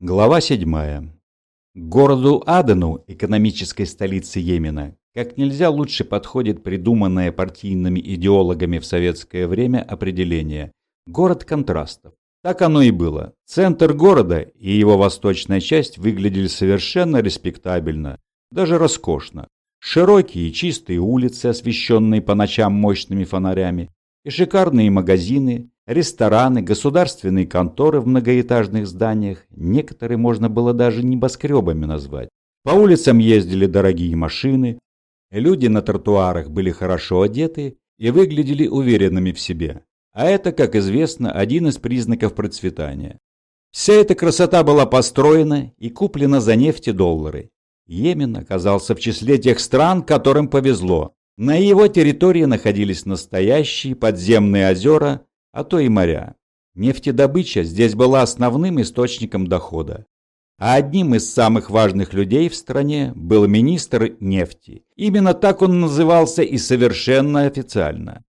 Глава 7. городу Адену, экономической столице Йемена, как нельзя лучше подходит придуманное партийными идеологами в советское время определение «город контрастов». Так оно и было. Центр города и его восточная часть выглядели совершенно респектабельно, даже роскошно. Широкие чистые улицы, освещенные по ночам мощными фонарями, и шикарные магазины, рестораны, государственные конторы в многоэтажных зданиях, некоторые можно было даже небоскребами назвать. По улицам ездили дорогие машины, люди на тротуарах были хорошо одеты и выглядели уверенными в себе. А это, как известно, один из признаков процветания. Вся эта красота была построена и куплена за нефть и доллары. Йемен оказался в числе тех стран, которым повезло. На его территории находились настоящие подземные озера, а то и моря. Нефтедобыча здесь была основным источником дохода. А одним из самых важных людей в стране был министр нефти. Именно так он назывался и совершенно официально.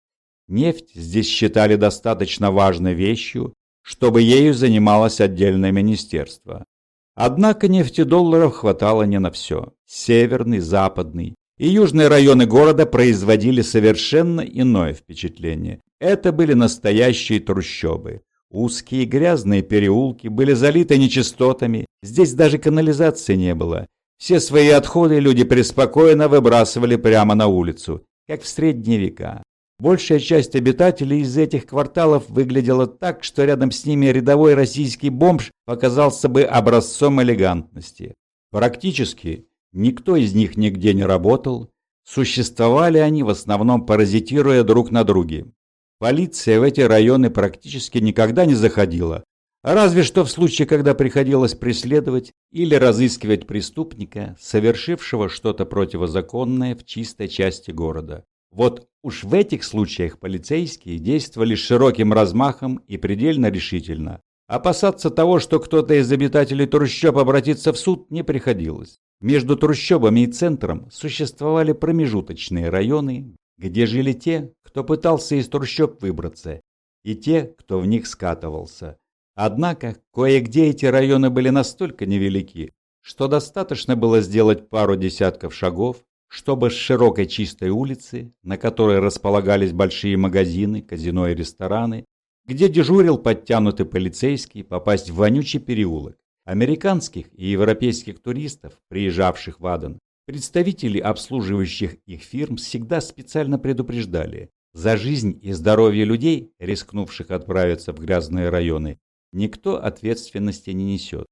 Нефть здесь считали достаточно важной вещью, чтобы ею занималось отдельное министерство. Однако нефтедолларов хватало не на все. Северный, западный и южные районы города производили совершенно иное впечатление. Это были настоящие трущобы. Узкие грязные переулки были залиты нечистотами, здесь даже канализации не было. Все свои отходы люди преспокойно выбрасывали прямо на улицу, как в средние века. Большая часть обитателей из этих кварталов выглядела так, что рядом с ними рядовой российский бомж показался бы образцом элегантности. Практически никто из них нигде не работал, существовали они в основном паразитируя друг на друге. Полиция в эти районы практически никогда не заходила, разве что в случае, когда приходилось преследовать или разыскивать преступника, совершившего что-то противозаконное в чистой части города. Вот уж в этих случаях полицейские действовали широким размахом и предельно решительно. Опасаться того, что кто-то из обитателей трущоб обратится в суд, не приходилось. Между трущобами и центром существовали промежуточные районы, где жили те, кто пытался из трущоб выбраться, и те, кто в них скатывался. Однако, кое-где эти районы были настолько невелики, что достаточно было сделать пару десятков шагов, чтобы с широкой чистой улицы, на которой располагались большие магазины, казино и рестораны, где дежурил подтянутый полицейский, попасть в вонючий переулок. Американских и европейских туристов, приезжавших в Аден, представители обслуживающих их фирм всегда специально предупреждали, за жизнь и здоровье людей, рискнувших отправиться в грязные районы, никто ответственности не несет.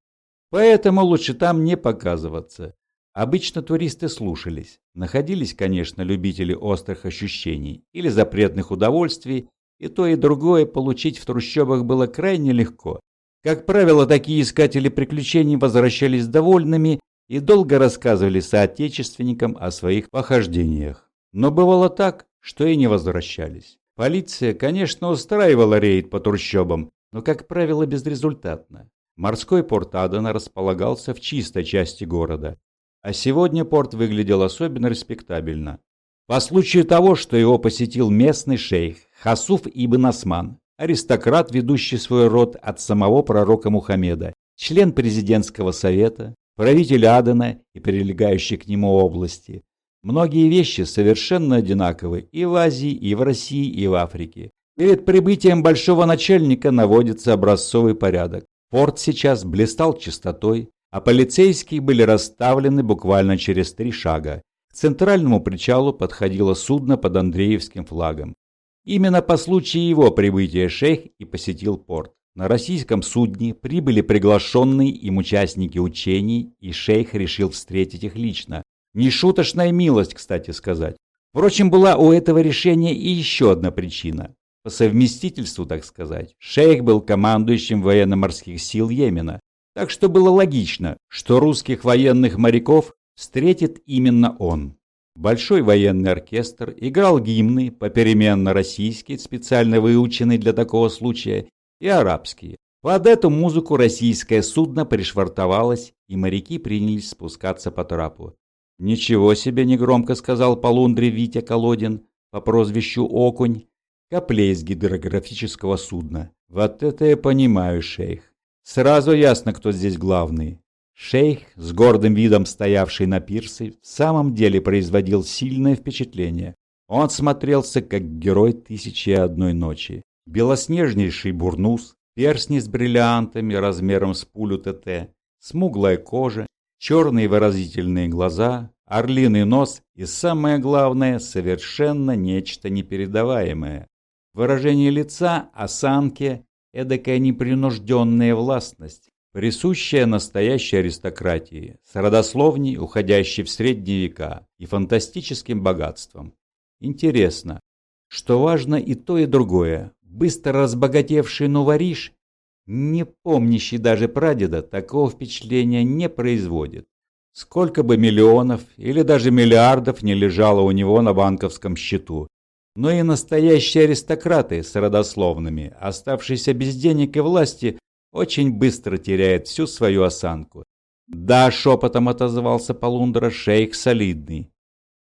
Поэтому лучше там не показываться. Обычно туристы слушались. Находились, конечно, любители острых ощущений или запретных удовольствий, и то и другое получить в трущобах было крайне легко. Как правило, такие искатели приключений возвращались довольными и долго рассказывали соотечественникам о своих похождениях. Но бывало так, что и не возвращались. Полиция, конечно, устраивала рейд по трущобам, но, как правило, безрезультатно. Морской порт Адена располагался в чистой части города, а сегодня порт выглядел особенно респектабельно. По случаю того, что его посетил местный шейх Хасуф ибн Осман, аристократ, ведущий свой род от самого пророка Мухаммеда, член президентского совета, правитель Адена и прилегающей к нему области. Многие вещи совершенно одинаковы и в Азии, и в России, и в Африке. Перед прибытием большого начальника наводится образцовый порядок. Порт сейчас блистал чистотой, а полицейские были расставлены буквально через три шага. К центральному причалу подходило судно под Андреевским флагом. Именно по случаю его прибытия шейх и посетил порт. На российском судне прибыли приглашенные им участники учений, и шейх решил встретить их лично. Нешуточная милость, кстати сказать. Впрочем, была у этого решения и еще одна причина. По совместительству, так сказать, шейх был командующим военно-морских сил Йемена, так что было логично, что русских военных моряков встретит именно он. Большой военный оркестр играл гимны, попеременно российские, специально выученные для такого случая, и арабские. Под эту музыку российское судно пришвартовалось, и моряки принялись спускаться по трапу. «Ничего себе!» — негромко сказал по лундре Витя Колодин по прозвищу Окунь, каплей из гидрографического судна. «Вот это я понимаю, шейх. Сразу ясно, кто здесь главный. Шейх, с гордым видом стоявший на пирсе, в самом деле производил сильное впечатление. Он смотрелся как герой «Тысячи и одной ночи». Белоснежнейший бурнус, перстни с бриллиантами размером с пулю ТТ, смуглая кожа, черные выразительные глаза, орлиный нос и, самое главное, совершенно нечто непередаваемое. Выражение лица, осанки, эдакая непринужденная властность, присущая настоящей аристократии, с родословней, уходящей в средние века, и фантастическим богатством. Интересно, что важно и то, и другое. Быстро разбогатевший новориш, не помнящий даже прадеда, такого впечатления не производит. Сколько бы миллионов или даже миллиардов не лежало у него на банковском счету, но и настоящие аристократы с родословными, оставшиеся без денег и власти, очень быстро теряет всю свою осанку. «Да», — шепотом отозвался Полундра, — «шейх солидный».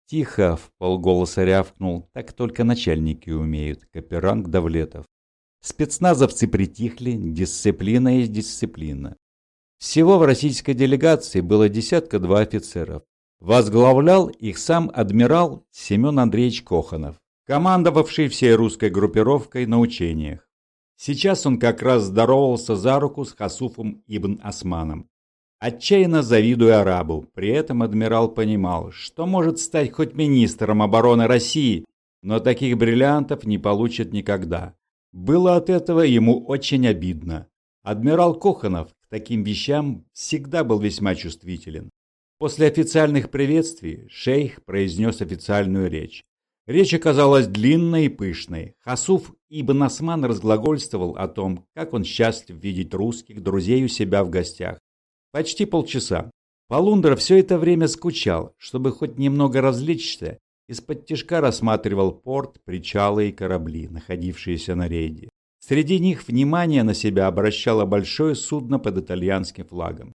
«Тихо», — в полголоса рявкнул, — «так только начальники умеют», — Каперанг Давлетов. Спецназовцы притихли, дисциплина есть дисциплина. Всего в российской делегации было десятка-два офицеров. Возглавлял их сам адмирал Семен Андреевич Коханов, командовавший всей русской группировкой на учениях. Сейчас он как раз здоровался за руку с Хасуфом ибн Османом, отчаянно завидуя арабу. При этом адмирал понимал, что может стать хоть министром обороны России, но таких бриллиантов не получит никогда. Было от этого ему очень обидно. Адмирал Коханов к таким вещам всегда был весьма чувствителен. После официальных приветствий шейх произнес официальную речь. Речь оказалась длинной и пышной. Хасуф Ибн Осман разглагольствовал о том, как он счастлив видеть русских друзей у себя в гостях. Почти полчаса. Полундра все это время скучал, чтобы хоть немного развлечься, из-под тяжка рассматривал порт, причалы и корабли, находившиеся на рейде. Среди них внимание на себя обращало большое судно под итальянским флагом.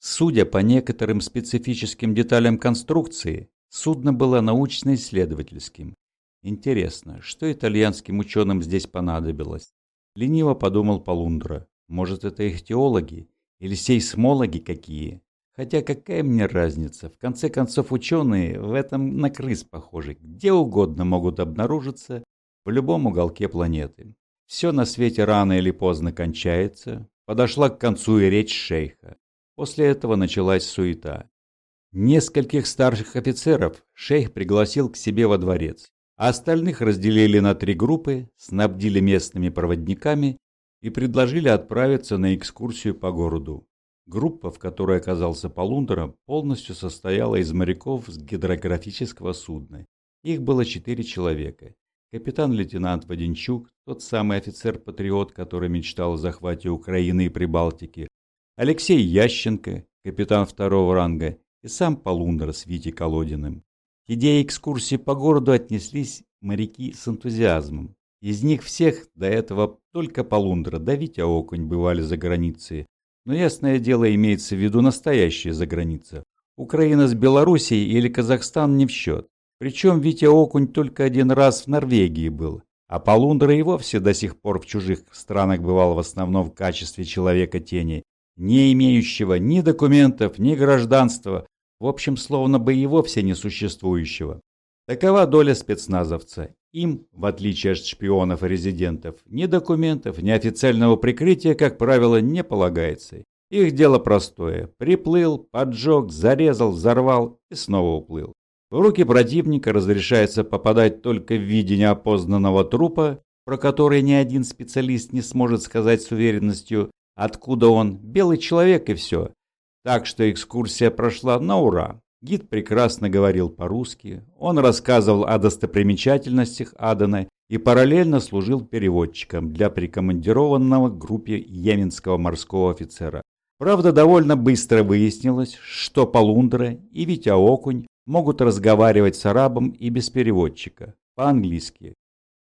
Судя по некоторым специфическим деталям конструкции, Судно было научно-исследовательским. Интересно, что итальянским ученым здесь понадобилось? Лениво подумал Полундра. Может, это их теологи? Или сейсмологи какие? Хотя какая мне разница? В конце концов, ученые в этом на крыс похожи. Где угодно могут обнаружиться в любом уголке планеты. Все на свете рано или поздно кончается. Подошла к концу и речь шейха. После этого началась суета. Нескольких старших офицеров шейх пригласил к себе во дворец, а остальных разделили на три группы, снабдили местными проводниками и предложили отправиться на экскурсию по городу. Группа, в которой оказался Полундра, полностью состояла из моряков с гидрографического судна. Их было четыре человека. Капитан-лейтенант Воденчук, тот самый офицер-патриот, который мечтал о захвате Украины и Прибалтики, Алексей Ященко, капитан второго ранга, и сам Полундра с Витей Колодиным. К идее экскурсии по городу отнеслись моряки с энтузиазмом. Из них всех до этого только Полундра да Витя Окунь бывали за границей. Но ясное дело имеется в виду настоящая за граница. Украина с Белоруссией или Казахстан не в счет. Причем Витя Окунь только один раз в Норвегии был. А Полундра и вовсе до сих пор в чужих странах бывал в основном в качестве человека тени, не имеющего ни документов, ни гражданства, в общем, словно бы и вовсе несуществующего. Такова доля спецназовца. Им, в отличие от шпионов и резидентов, ни документов, ни официального прикрытия, как правило, не полагается. Их дело простое. Приплыл, поджег, зарезал, взорвал и снова уплыл. В руки противника разрешается попадать только в виде неопознанного трупа, про который ни один специалист не сможет сказать с уверенностью, откуда он. Белый человек и все. Так что экскурсия прошла на ура. Гид прекрасно говорил по-русски, он рассказывал о достопримечательностях Адана и параллельно служил переводчиком для прикомандированного группе йеменского морского офицера. Правда, довольно быстро выяснилось, что Полундра и Витя Окунь могут разговаривать с арабом и без переводчика, по-английски.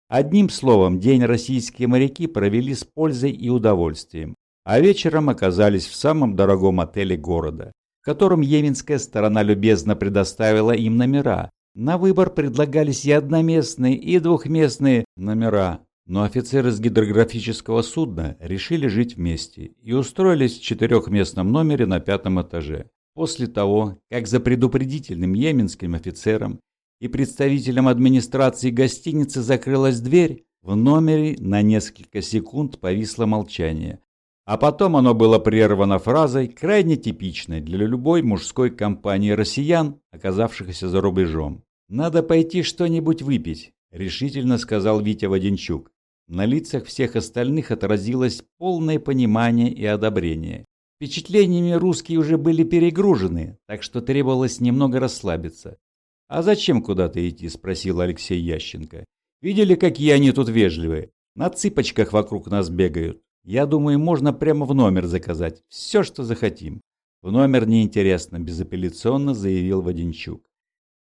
Одним словом, день российские моряки провели с пользой и удовольствием а вечером оказались в самом дорогом отеле города, в котором йеменская сторона любезно предоставила им номера. На выбор предлагались и одноместные, и двухместные номера. Но офицеры с гидрографического судна решили жить вместе и устроились в четырехместном номере на пятом этаже. После того, как за предупредительным йеменским офицером и представителем администрации гостиницы закрылась дверь, в номере на несколько секунд повисло молчание. А потом оно было прервано фразой, крайне типичной для любой мужской компании россиян, оказавшихся за рубежом. «Надо пойти что-нибудь выпить», — решительно сказал Витя Воденчук. На лицах всех остальных отразилось полное понимание и одобрение. Впечатлениями русские уже были перегружены, так что требовалось немного расслабиться. «А зачем куда-то идти?» – спросил Алексей Ященко. «Видели, какие они тут вежливые? На цыпочках вокруг нас бегают. Я думаю, можно прямо в номер заказать. Все, что захотим». «В номер неинтересно», – безапелляционно заявил Воденчук.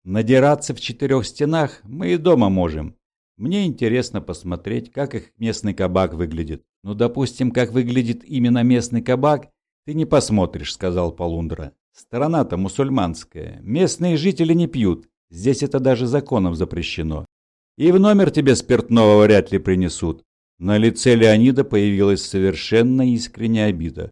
«Надираться в четырех стенах мы и дома можем. Мне интересно посмотреть, как их местный кабак выглядит. Ну, допустим, как выглядит именно местный кабак, ты не посмотришь», – сказал Полундра. «Страна-то мусульманская. Местные жители не пьют. Здесь это даже законом запрещено. И в номер тебе спиртного вряд ли принесут». На лице Леонида появилась совершенно искренняя обида.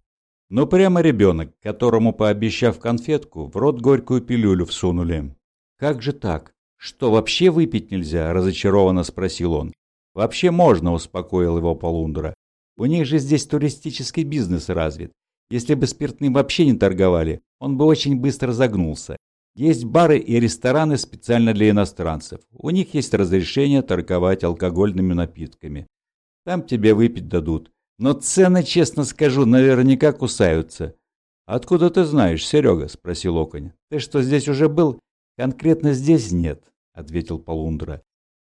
Но прямо ребенок, которому, пообещав конфетку, в рот горькую пилюлю всунули. «Как же так? Что, вообще выпить нельзя?» – разочарованно спросил он. «Вообще можно», – успокоил его Полундра. «У них же здесь туристический бизнес развит. Если бы спиртным вообще не торговали, он бы очень быстро загнулся. Есть бары и рестораны специально для иностранцев. У них есть разрешение торговать алкогольными напитками. Там тебе выпить дадут. Но цены, честно скажу, наверняка кусаются. «Откуда ты знаешь, Серега?» – спросил Оконь. «Ты что, здесь уже был?» «Конкретно здесь нет», – ответил Полундра.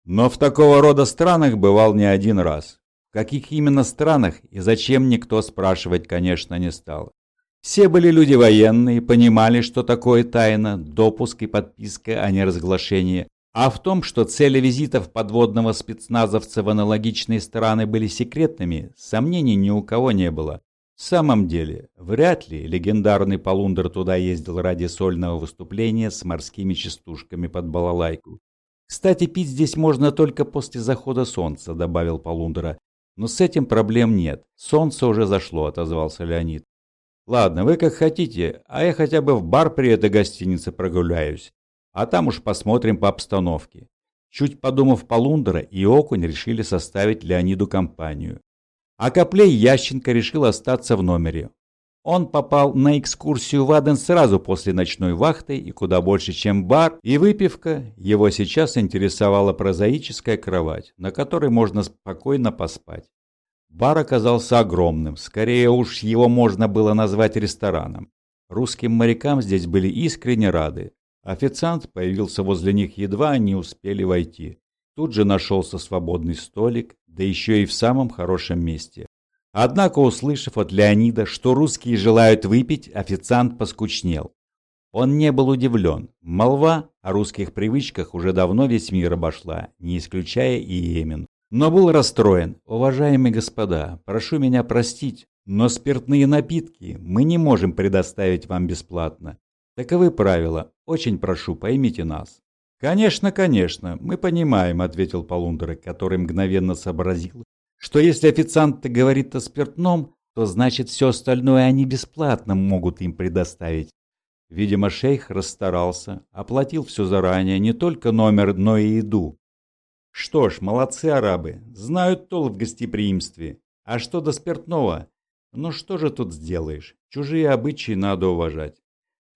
«Но в такого рода странах бывал не один раз. В каких именно странах и зачем никто спрашивать, конечно, не стал. Все были люди военные, понимали, что такое тайна, допуск и подписка, а не разглашение. А в том, что цели визитов подводного спецназовца в аналогичные страны были секретными, сомнений ни у кого не было. В самом деле, вряд ли легендарный Полундер туда ездил ради сольного выступления с морскими частушками под балалайку. «Кстати, пить здесь можно только после захода солнца», — добавил Полундера. Но с этим проблем нет. Солнце уже зашло, отозвался Леонид. Ладно, вы как хотите, а я хотя бы в бар при этой гостинице прогуляюсь. А там уж посмотрим по обстановке. Чуть подумав Полундера и Окунь решили составить Леониду компанию. А Коплей Ященко решил остаться в номере. Он попал на экскурсию в Аден сразу после ночной вахты, и куда больше, чем бар и выпивка, его сейчас интересовала прозаическая кровать, на которой можно спокойно поспать. Бар оказался огромным, скорее уж его можно было назвать рестораном. Русским морякам здесь были искренне рады. Официант появился возле них едва они успели войти. Тут же нашелся свободный столик, да еще и в самом хорошем месте. Однако, услышав от Леонида, что русские желают выпить, официант поскучнел. Он не был удивлен. Молва о русских привычках уже давно весь мир обошла, не исключая и Йемен. Но был расстроен. «Уважаемые господа, прошу меня простить, но спиртные напитки мы не можем предоставить вам бесплатно. Таковы правила. Очень прошу, поймите нас». «Конечно, конечно, мы понимаем», — ответил Полундер, который мгновенно сообразил, что если официант говорит о спиртном, то значит все остальное они бесплатно могут им предоставить. Видимо, шейх расстарался, оплатил все заранее, не только номер, но и еду. Что ж, молодцы арабы, знают толк в гостеприимстве. А что до спиртного? Ну что же тут сделаешь? Чужие обычаи надо уважать.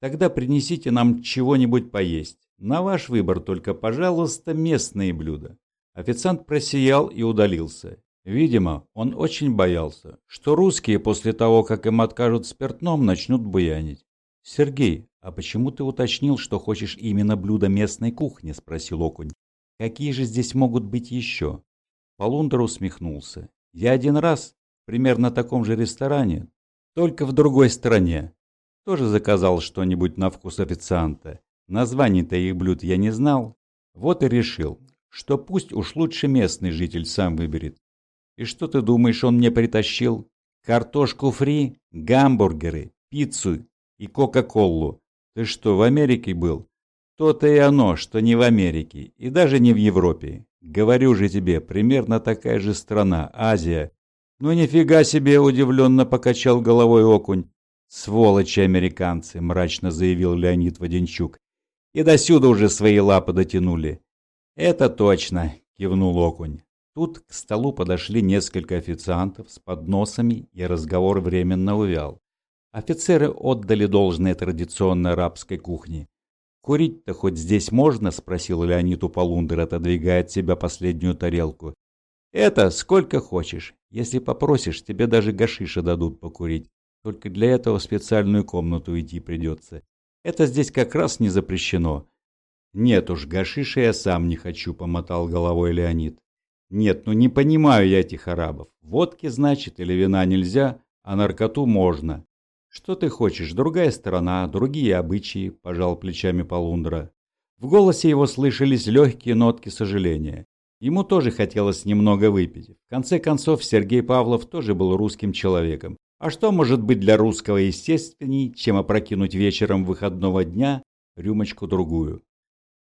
Тогда принесите нам чего-нибудь поесть. На ваш выбор только, пожалуйста, местные блюда. Официант просиял и удалился. Видимо, он очень боялся, что русские после того, как им откажут спиртном, начнут буянить. «Сергей, а почему ты уточнил, что хочешь именно блюдо местной кухни?» – спросил Окунь. «Какие же здесь могут быть еще?» Полундер усмехнулся. «Я один раз, примерно в таком же ресторане, только в другой стране, тоже заказал что-нибудь на вкус официанта. Названий-то их блюд я не знал. Вот и решил, что пусть уж лучше местный житель сам выберет. И что ты думаешь, он мне притащил? Картошку фри, гамбургеры, пиццу и кока-колу. Ты что, в Америке был? То-то и оно, что не в Америке, и даже не в Европе. Говорю же тебе, примерно такая же страна, Азия. Ну нифига себе, удивленно покачал головой окунь. Сволочи американцы, мрачно заявил Леонид Воденчук. И до сюда уже свои лапы дотянули. Это точно, кивнул окунь. Тут к столу подошли несколько официантов с подносами, и разговор временно увял. Офицеры отдали должное традиционной арабской кухне. «Курить-то хоть здесь можно?» – спросил Леонид у Полундер, отодвигая от себя последнюю тарелку. «Это сколько хочешь. Если попросишь, тебе даже гашиша дадут покурить. Только для этого в специальную комнату идти придется. Это здесь как раз не запрещено». «Нет уж, гашиша я сам не хочу», – помотал головой Леонид. Нет, ну не понимаю я этих арабов. Водки, значит, или вина нельзя, а наркоту можно. Что ты хочешь, другая сторона, другие обычаи, пожал плечами Полундра. В голосе его слышались легкие нотки сожаления. Ему тоже хотелось немного выпить. В конце концов, Сергей Павлов тоже был русским человеком. А что может быть для русского естественней, чем опрокинуть вечером выходного дня рюмочку-другую?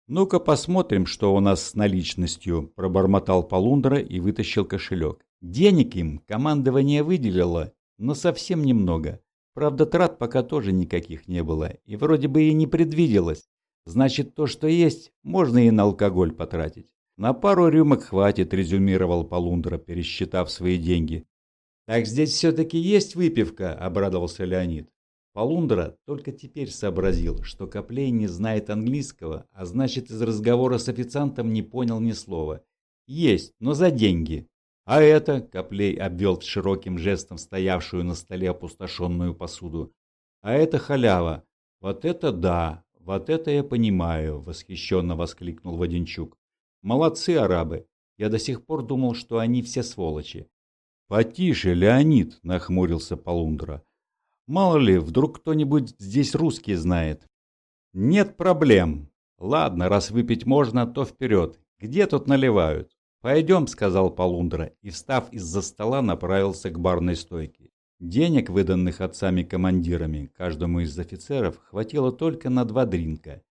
«Ну-ка посмотрим, что у нас с наличностью», – пробормотал Полундра и вытащил кошелек. Денег им командование выделило, но совсем немного. Правда, трат пока тоже никаких не было, и вроде бы и не предвиделось. Значит, то, что есть, можно и на алкоголь потратить. На пару рюмок хватит, резюмировал Полундра, пересчитав свои деньги. Так здесь все-таки есть выпивка, обрадовался Леонид. Полундра только теперь сообразил, что Коплей не знает английского, а значит из разговора с официантом не понял ни слова. «Есть, но за деньги». «А это?» — Коплей обвел широким жестом стоявшую на столе опустошенную посуду. «А это халява. Вот это да, вот это я понимаю», — восхищенно воскликнул Воденчук. «Молодцы арабы. Я до сих пор думал, что они все сволочи». «Потише, Леонид!» — нахмурился Полундра. Мало ли, вдруг кто-нибудь здесь русский знает. Нет проблем. Ладно, раз выпить можно, то вперед. Где тут наливают? Пойдем, сказал Полундра и, встав из-за стола, направился к барной стойке. Денег, выданных отцами-командирами, каждому из офицеров хватило только на два дринка.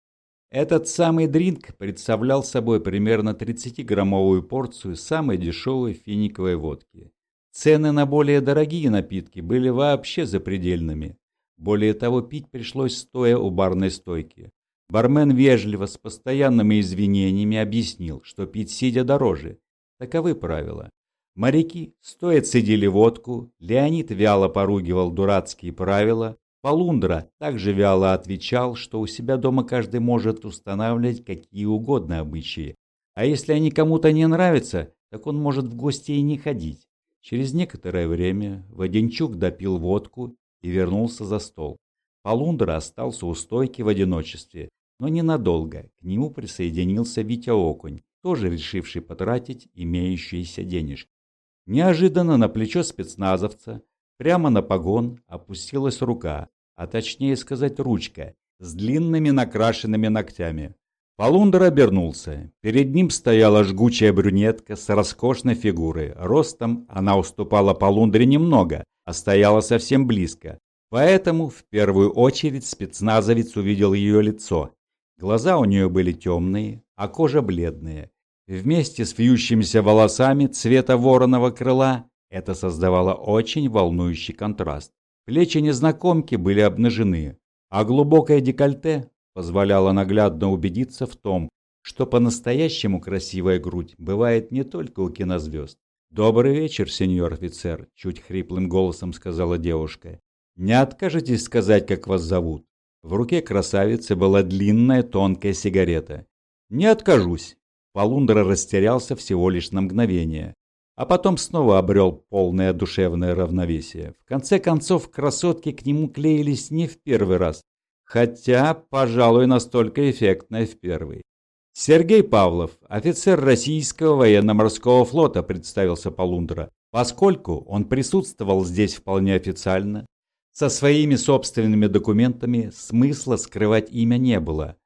Этот самый дринк представлял собой примерно 30-граммовую порцию самой дешевой финиковой водки. Цены на более дорогие напитки были вообще запредельными. Более того, пить пришлось стоя у барной стойки. Бармен вежливо, с постоянными извинениями объяснил, что пить сидя дороже. Таковы правила. Моряки стоя цедили водку, Леонид вяло поругивал дурацкие правила, Полундра также вяло отвечал, что у себя дома каждый может устанавливать какие угодно обычаи. А если они кому-то не нравятся, так он может в гости и не ходить. Через некоторое время Воденчук допил водку и вернулся за стол. Полундра остался у стойки в одиночестве, но ненадолго. К нему присоединился Витя Окунь, тоже решивший потратить имеющиеся денежки. Неожиданно на плечо спецназовца, прямо на погон, опустилась рука, а точнее сказать ручка, с длинными накрашенными ногтями. Полундер обернулся. Перед ним стояла жгучая брюнетка с роскошной фигурой. Ростом она уступала Полундре немного, а стояла совсем близко. Поэтому в первую очередь спецназовец увидел ее лицо. Глаза у нее были темные, а кожа бледная. Вместе с вьющимися волосами цвета вороного крыла это создавало очень волнующий контраст. Плечи незнакомки были обнажены, а глубокое декольте позволяло наглядно убедиться в том, что по-настоящему красивая грудь бывает не только у кинозвезд. «Добрый вечер, сеньор офицер», — чуть хриплым голосом сказала девушка. «Не откажетесь сказать, как вас зовут?» В руке красавицы была длинная тонкая сигарета. «Не откажусь». Полундра растерялся всего лишь на мгновение, а потом снова обрел полное душевное равновесие. В конце концов, красотки к нему клеились не в первый раз, хотя, пожалуй, настолько эффектная в первый. Сергей Павлов, офицер российского военно-морского флота, представился Полундра, поскольку он присутствовал здесь вполне официально. Со своими собственными документами смысла скрывать имя не было.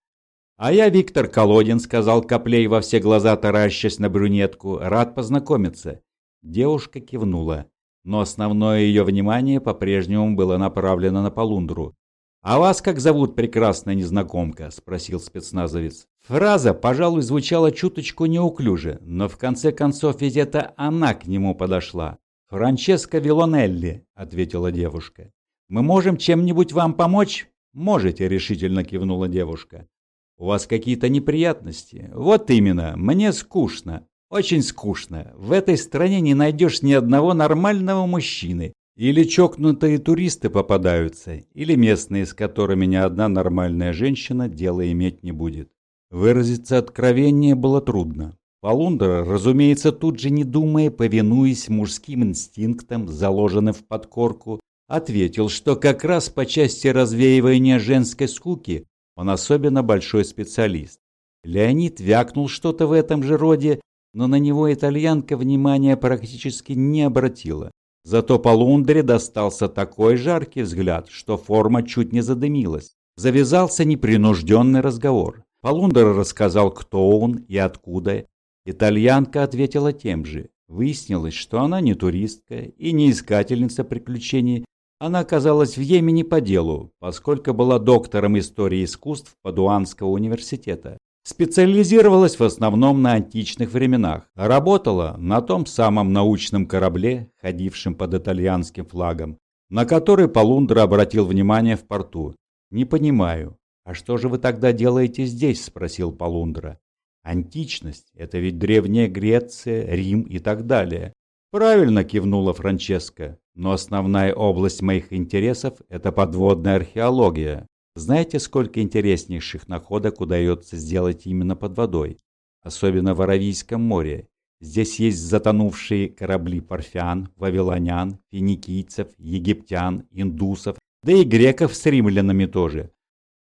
«А я Виктор Колодин», — сказал Коплей во все глаза, таращась на брюнетку, — «рад познакомиться». Девушка кивнула, но основное ее внимание по-прежнему было направлено на Полундру. «А вас как зовут, прекрасная незнакомка?» – спросил спецназовец. Фраза, пожалуй, звучала чуточку неуклюже, но в конце концов ведь это она к нему подошла. «Франческо Вилонелли», – ответила девушка. «Мы можем чем-нибудь вам помочь?» «Можете», – решительно кивнула девушка. «У вас какие-то неприятности?» «Вот именно, мне скучно. Очень скучно. В этой стране не найдешь ни одного нормального мужчины. Или чокнутые туристы попадаются, или местные, с которыми ни одна нормальная женщина дело иметь не будет. Выразиться откровение было трудно. Полундра, разумеется, тут же не думая, повинуясь мужским инстинктам, заложенным в подкорку, ответил, что как раз по части развеивания женской скуки он особенно большой специалист. Леонид вякнул что-то в этом же роде, но на него итальянка внимания практически не обратила. Зато по Лундре достался такой жаркий взгляд, что форма чуть не задымилась. Завязался непринужденный разговор. Полундер рассказал, кто он и откуда. Итальянка ответила тем же. Выяснилось, что она не туристка и не искательница приключений. Она оказалась в Йемене по делу, поскольку была доктором истории искусств Падуанского университета. Специализировалась в основном на античных временах. Работала на том самом научном корабле, ходившем под итальянским флагом, на который Полундра обратил внимание в порту. «Не понимаю. А что же вы тогда делаете здесь?» – спросил Полундра. «Античность – это ведь Древняя Греция, Рим и так далее». «Правильно», – кивнула Франческа. «Но основная область моих интересов – это подводная археология. Знаете, сколько интереснейших находок удается сделать именно под водой? Особенно в Аравийском море. Здесь есть затонувшие корабли парфян, вавилонян, финикийцев, египтян, индусов, да и греков с римлянами тоже.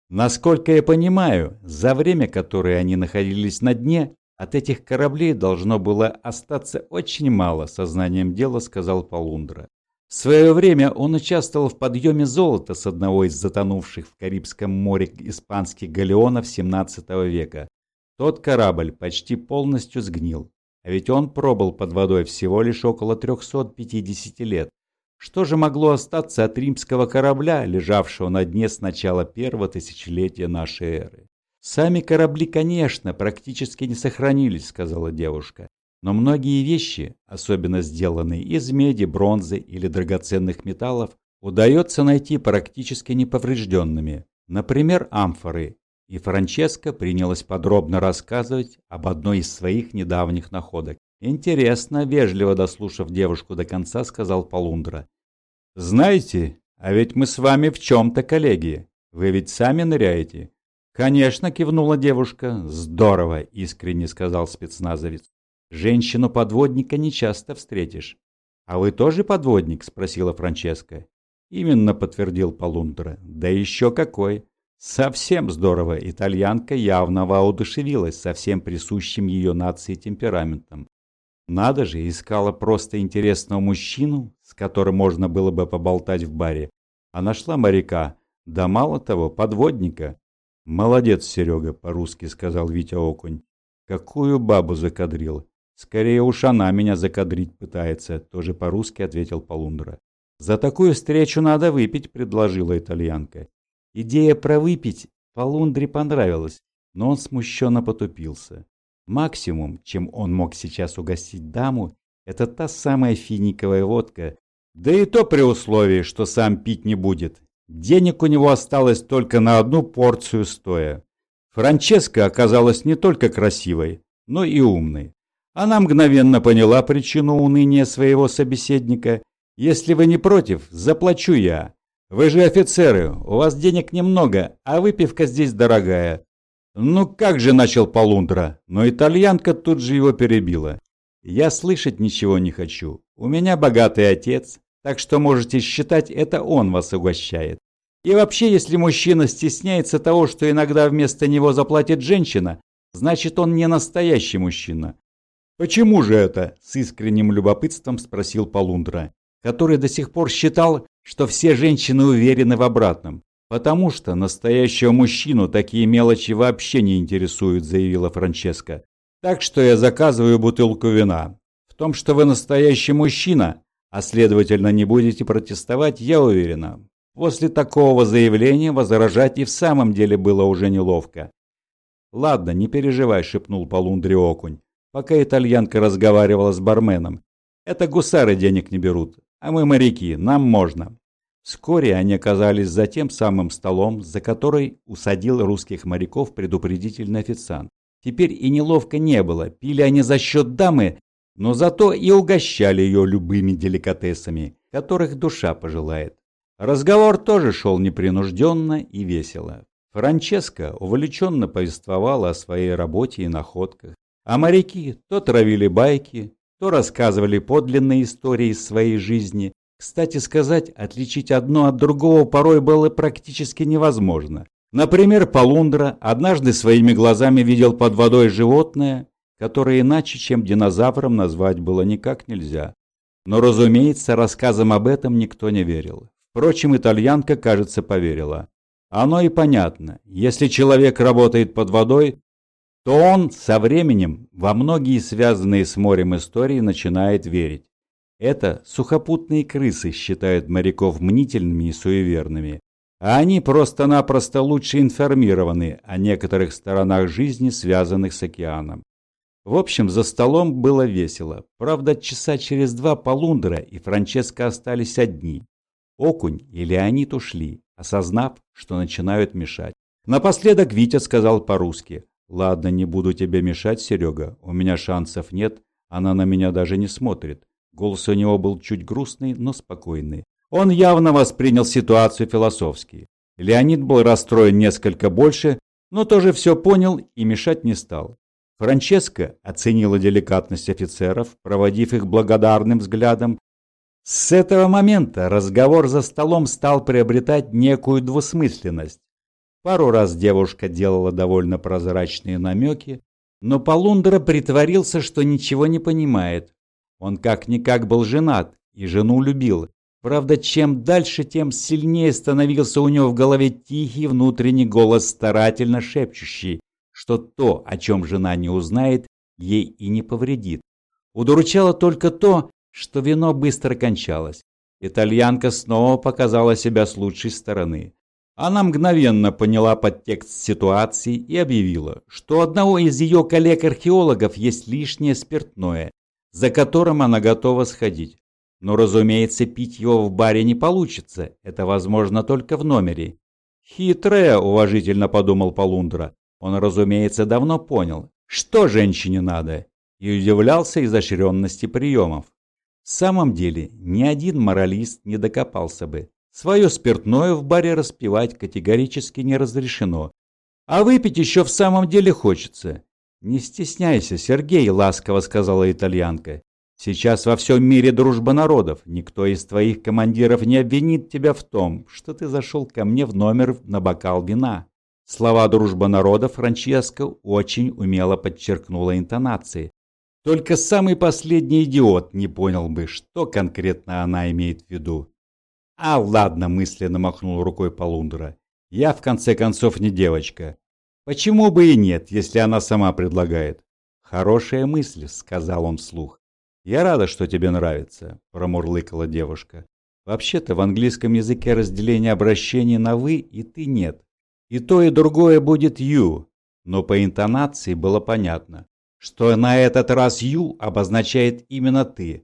Насколько я понимаю, за время, которое они находились на дне, от этих кораблей должно было остаться очень мало, сознанием дела сказал Полундра. В свое время он участвовал в подъеме золота с одного из затонувших в Карибском море испанских галеонов XVII века. Тот корабль почти полностью сгнил, а ведь он пробыл под водой всего лишь около 350 лет. Что же могло остаться от римского корабля, лежавшего на дне с начала первого тысячелетия нашей эры? «Сами корабли, конечно, практически не сохранились», — сказала девушка. Но многие вещи, особенно сделанные из меди, бронзы или драгоценных металлов, удается найти практически неповрежденными. Например, амфоры. И Франческа принялась подробно рассказывать об одной из своих недавних находок. «Интересно», — вежливо дослушав девушку до конца, сказал Полундра. «Знаете, а ведь мы с вами в чем-то коллеги. Вы ведь сами ныряете?» «Конечно», — кивнула девушка. «Здорово», — искренне сказал спецназовец. Женщину-подводника не часто встретишь. «А вы тоже подводник?» – спросила Франческа. «Именно», – подтвердил Полундра. «Да еще какой!» Совсем здорово. Итальянка явно воодушевилась совсем присущим ее нации темпераментом. Надо же, искала просто интересного мужчину, с которым можно было бы поболтать в баре. А нашла моряка. Да мало того, подводника. «Молодец, Серега», — по-русски сказал Витя Окунь. «Какую бабу закадрил. «Скорее уж она меня закадрить пытается», — тоже по-русски ответил Полундра. «За такую встречу надо выпить», — предложила итальянка. Идея про выпить Полундре понравилась, но он смущенно потупился. Максимум, чем он мог сейчас угостить даму, это та самая финиковая водка, да и то при условии, что сам пить не будет. Денег у него осталось только на одну порцию стоя. Франческа оказалась не только красивой, но и умной. Она мгновенно поняла причину уныния своего собеседника. «Если вы не против, заплачу я. Вы же офицеры, у вас денег немного, а выпивка здесь дорогая». «Ну как же», — начал Полундра, но итальянка тут же его перебила. «Я слышать ничего не хочу. У меня богатый отец, так что можете считать, это он вас угощает. И вообще, если мужчина стесняется того, что иногда вместо него заплатит женщина, значит он не настоящий мужчина. «Почему же это?» – с искренним любопытством спросил Полундра, который до сих пор считал, что все женщины уверены в обратном. «Потому что настоящего мужчину такие мелочи вообще не интересуют», – заявила Франческа. «Так что я заказываю бутылку вина. В том, что вы настоящий мужчина, а следовательно не будете протестовать, я уверена. После такого заявления возражать и в самом деле было уже неловко. «Ладно, не переживай», — шепнул Полундри Окунь, пока итальянка разговаривала с барменом. «Это гусары денег не берут, а мы моряки, нам можно». Вскоре они оказались за тем самым столом, за который усадил русских моряков предупредительный официант. Теперь и неловко не было, пили они за счет дамы, но зато и угощали ее любыми деликатесами, которых душа пожелает. Разговор тоже шел непринужденно и весело. Франческа увлеченно повествовала о своей работе и находках, а моряки то травили байки, то рассказывали подлинные истории из своей жизни. Кстати сказать, отличить одно от другого порой было практически невозможно. Например, Полундра однажды своими глазами видел под водой животное, которое иначе, чем динозавром, назвать было никак нельзя. Но, разумеется, рассказам об этом никто не верил. Впрочем, итальянка, кажется, поверила. Оно и понятно. Если человек работает под водой, то он со временем во многие связанные с морем истории начинает верить. Это сухопутные крысы считают моряков мнительными и суеверными, а они просто-напросто лучше информированы о некоторых сторонах жизни, связанных с океаном. В общем, за столом было весело. Правда, часа через два Полундра и Франческо остались одни. Окунь и Леонид ушли, осознав, что начинают мешать. Напоследок Витя сказал по-русски. «Ладно, не буду тебе мешать, Серега. У меня шансов нет. Она на меня даже не смотрит». Голос у него был чуть грустный, но спокойный. Он явно воспринял ситуацию философски. Леонид был расстроен несколько больше, но тоже все понял и мешать не стал. Франческа оценила деликатность офицеров, проводив их благодарным взглядом. С этого момента разговор за столом стал приобретать некую двусмысленность. Пару раз девушка делала довольно прозрачные намеки, но Полундра притворился, что ничего не понимает. Он как-никак был женат и жену любил. Правда, чем дальше, тем сильнее становился у него в голове тихий внутренний голос, старательно шепчущий что то, о чем жена не узнает, ей и не повредит. Удручало только то, что вино быстро кончалось. Итальянка снова показала себя с лучшей стороны. Она мгновенно поняла подтекст ситуации и объявила, что у одного из ее коллег-археологов есть лишнее спиртное, за которым она готова сходить. Но, разумеется, пить его в баре не получится, это возможно только в номере. «Хитрая», — уважительно подумал Полундра, он, разумеется, давно понял, что женщине надо, и удивлялся изощренности приемов. В самом деле, ни один моралист не докопался бы. Свое спиртное в баре распивать категорически не разрешено. А выпить еще в самом деле хочется. «Не стесняйся, Сергей», — ласково сказала итальянка. «Сейчас во всем мире дружба народов. Никто из твоих командиров не обвинит тебя в том, что ты зашел ко мне в номер на бокал вина». Слова «дружба народов» Франческо очень умело подчеркнула интонации. Только самый последний идиот не понял бы, что конкретно она имеет в виду. «А, ладно», — мысленно махнул рукой Полундра. «Я, в конце концов, не девочка. Почему бы и нет, если она сама предлагает?» «Хорошая мысль», — сказал он вслух. «Я рада, что тебе нравится», — промурлыкала девушка. «Вообще-то в английском языке разделение обращений на «вы» и «ты» нет. И то, и другое будет «ю», но по интонации было понятно, что на этот раз «ю» обозначает именно «ты».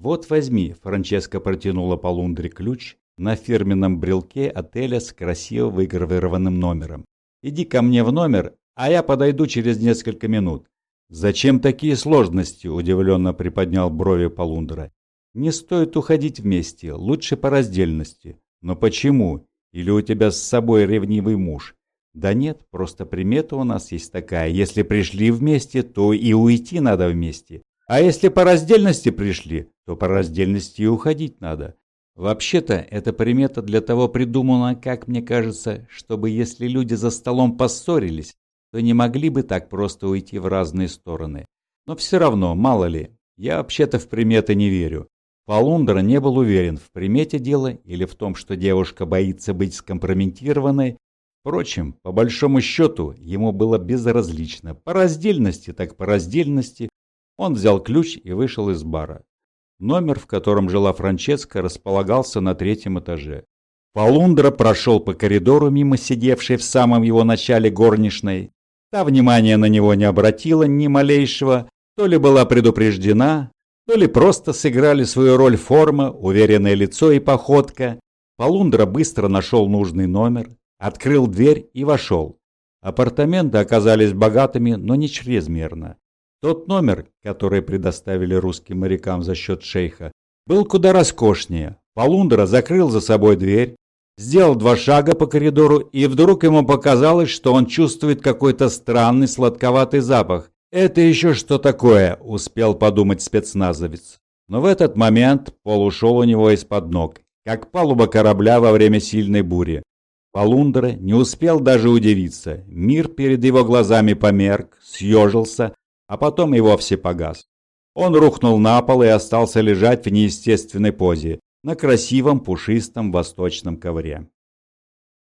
«Вот возьми», — Франческа протянула по лундре ключ на фирменном брелке отеля с красиво выгравированным номером. «Иди ко мне в номер, а я подойду через несколько минут». «Зачем такие сложности?» – удивленно приподнял брови Полундра. «Не стоит уходить вместе, лучше по раздельности». «Но почему? Или у тебя с собой ревнивый муж? Да нет, просто примета у нас есть такая. Если пришли вместе, то и уйти надо вместе. А если по раздельности пришли, то по раздельности и уходить надо. Вообще-то, эта примета для того придумана, как мне кажется, чтобы если люди за столом поссорились, то не могли бы так просто уйти в разные стороны. Но все равно, мало ли, я вообще-то в приметы не верю. Полундра не был уверен, в примете дела или в том, что девушка боится быть скомпрометированной. Впрочем, по большому счету, ему было безразлично. По раздельности, так по раздельности. Он взял ключ и вышел из бара. Номер, в котором жила Франческа, располагался на третьем этаже. Полундра прошел по коридору мимо сидевшей в самом его начале горничной. Та внимания на него не обратила ни малейшего, то ли была предупреждена, то ли просто сыграли свою роль форма, уверенное лицо и походка. Полундра быстро нашел нужный номер, открыл дверь и вошел. Апартаменты оказались богатыми, но не чрезмерно. Тот номер, который предоставили русским морякам за счет шейха, был куда роскошнее. Полундра закрыл за собой дверь, сделал два шага по коридору, и вдруг ему показалось, что он чувствует какой-то странный сладковатый запах. «Это еще что такое?» – успел подумать спецназовец. Но в этот момент пол ушел у него из-под ног, как палуба корабля во время сильной бури. Полундра не успел даже удивиться. Мир перед его глазами померк, съежился, а потом и вовсе погас. Он рухнул на пол и остался лежать в неестественной позе на красивом пушистом восточном ковре.